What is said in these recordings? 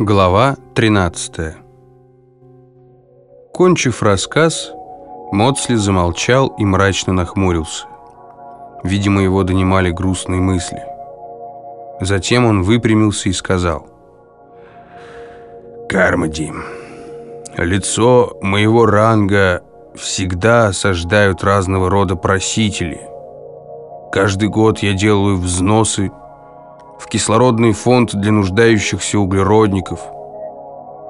Глава 13 Кончив рассказ, Моцли замолчал и мрачно нахмурился. Видимо, его донимали грустные мысли. Затем он выпрямился и сказал. «Кармади, лицо моего ранга всегда осаждают разного рода просители. Каждый год я делаю взносы в кислородный фонд для нуждающихся углеродников.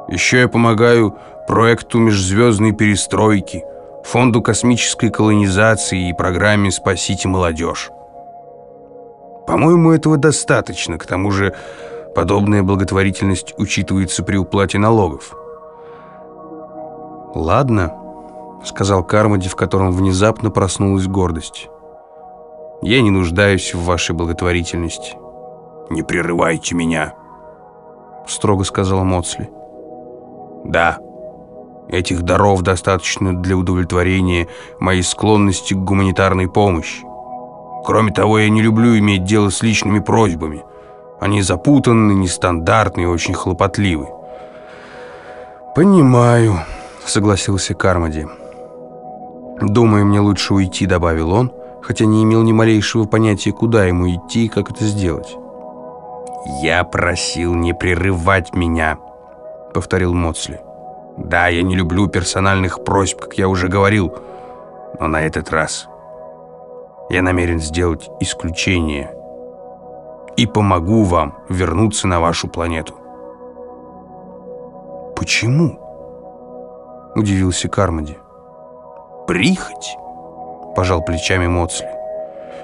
Еще я помогаю проекту межзвездной перестройки, фонду космической колонизации и программе «Спасите молодежь». По-моему, этого достаточно, к тому же подобная благотворительность учитывается при уплате налогов. «Ладно», — сказал Кармоди, в котором внезапно проснулась гордость. «Я не нуждаюсь в вашей благотворительности». «Не прерывайте меня», — строго сказал Моцли. «Да, этих даров достаточно для удовлетворения моей склонности к гуманитарной помощи. Кроме того, я не люблю иметь дело с личными просьбами. Они запутанны, нестандартны и очень хлопотливы». «Понимаю», — согласился Кармоди. «Думаю, мне лучше уйти», — добавил он, хотя не имел ни малейшего понятия, куда ему идти и как это сделать. «Я просил не прерывать меня», — повторил Моцли. «Да, я не люблю персональных просьб, как я уже говорил, но на этот раз я намерен сделать исключение и помогу вам вернуться на вашу планету». «Почему?» — удивился Кармоди. «Прихоть?» — пожал плечами Моцли.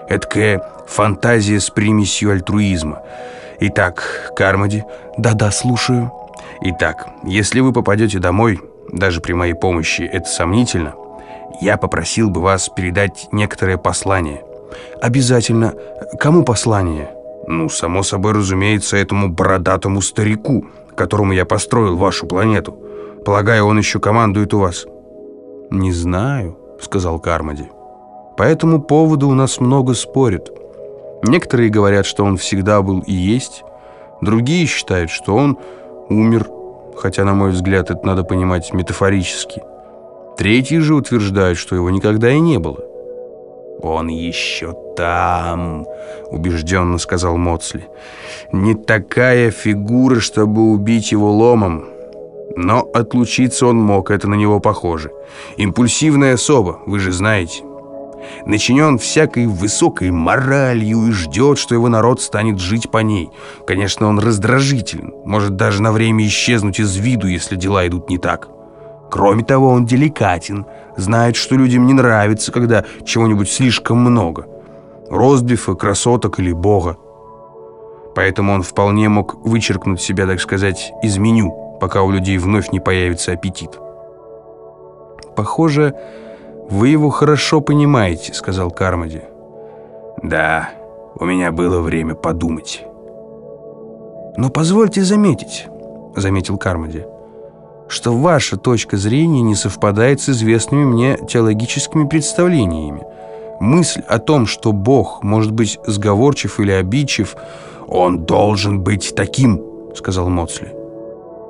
«Эдакая фантазия с примесью альтруизма». Итак, Кармоди... Да-да, слушаю. Итак, если вы попадете домой, даже при моей помощи это сомнительно, я попросил бы вас передать некоторое послание. Обязательно. Кому послание? Ну, само собой разумеется, этому бородатому старику, которому я построил вашу планету. Полагаю, он еще командует у вас. Не знаю, сказал Кармоди. По этому поводу у нас много спорят. Некоторые говорят, что он всегда был и есть. Другие считают, что он умер, хотя, на мой взгляд, это надо понимать метафорически. Третьи же утверждают, что его никогда и не было. «Он еще там», — убежденно сказал Моцли. «Не такая фигура, чтобы убить его ломом». Но отлучиться он мог, это на него похоже. Импульсивная особа, вы же знаете начинен всякой высокой моралью и ждет, что его народ станет жить по ней. Конечно, он раздражителен, может даже на время исчезнуть из виду, если дела идут не так. Кроме того, он деликатен, знает, что людям не нравится, когда чего-нибудь слишком много. Ростбифа, красоток или бога. Поэтому он вполне мог вычеркнуть себя, так сказать, из меню, пока у людей вновь не появится аппетит. Похоже, «Вы его хорошо понимаете», — сказал Кармоди. «Да, у меня было время подумать». «Но позвольте заметить», — заметил Кармоди, «что ваша точка зрения не совпадает с известными мне теологическими представлениями. Мысль о том, что Бог может быть сговорчив или обидчив, «Он должен быть таким», — сказал Моцли.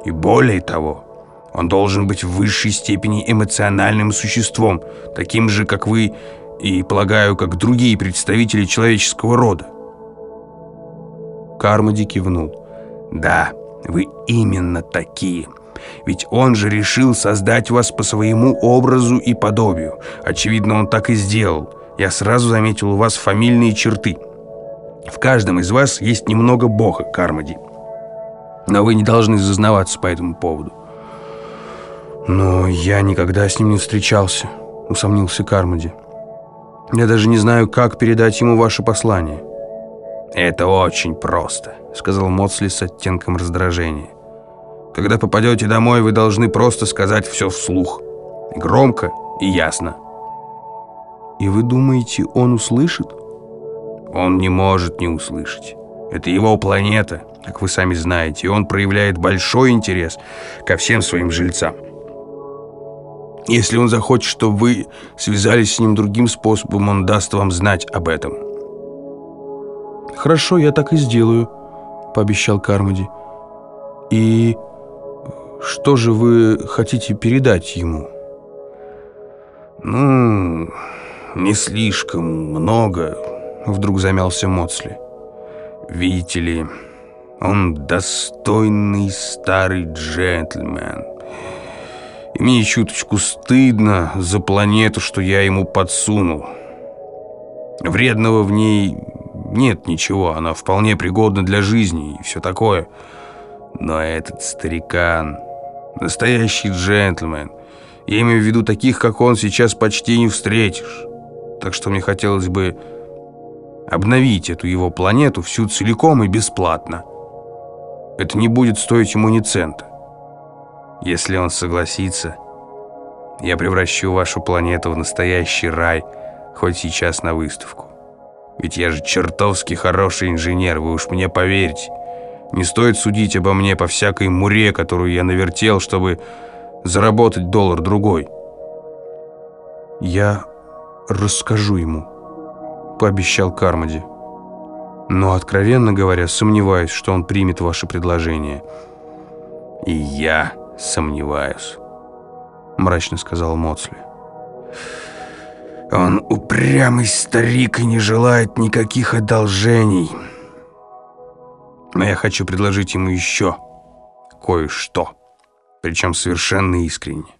«И более того...» Он должен быть в высшей степени эмоциональным существом, таким же, как вы, и, полагаю, как другие представители человеческого рода. Кармоди кивнул. «Да, вы именно такие. Ведь он же решил создать вас по своему образу и подобию. Очевидно, он так и сделал. Я сразу заметил у вас фамильные черты. В каждом из вас есть немного Бога, Кармоди. Но вы не должны зазнаваться по этому поводу. «Но я никогда с ним не встречался», — усомнился Кармоди. «Я даже не знаю, как передать ему ваше послание». «Это очень просто», — сказал Моцли с оттенком раздражения. «Когда попадете домой, вы должны просто сказать все вслух. Громко и ясно». «И вы думаете, он услышит?» «Он не может не услышать. Это его планета, как вы сами знаете, и он проявляет большой интерес ко всем своим жильцам». Если он захочет, чтобы вы связались с ним другим способом, он даст вам знать об этом. «Хорошо, я так и сделаю», — пообещал Кармоди. И что же вы хотите передать ему? Ну, не слишком много, вдруг замялся Моцли. Видите ли, он достойный старый джентльмен. И мне чуточку стыдно за планету, что я ему подсунул. Вредного в ней нет ничего, она вполне пригодна для жизни и все такое. Но этот старикан, настоящий джентльмен, я имею в виду таких, как он, сейчас почти не встретишь. Так что мне хотелось бы обновить эту его планету всю целиком и бесплатно. Это не будет стоить ему ни цента. Если он согласится, я превращу вашу планету в настоящий рай, хоть сейчас на выставку. Ведь я же чертовски хороший инженер, вы уж мне поверьте. Не стоит судить обо мне по всякой муре, которую я навертел, чтобы заработать доллар-другой. Я расскажу ему, пообещал Кармоди. Но, откровенно говоря, сомневаюсь, что он примет ваше предложение. И я сомневаюсь, мрачно сказал Моцли. Он упрямый старик и не желает никаких одолжений. Но я хочу предложить ему еще кое-что, причем совершенно искренне.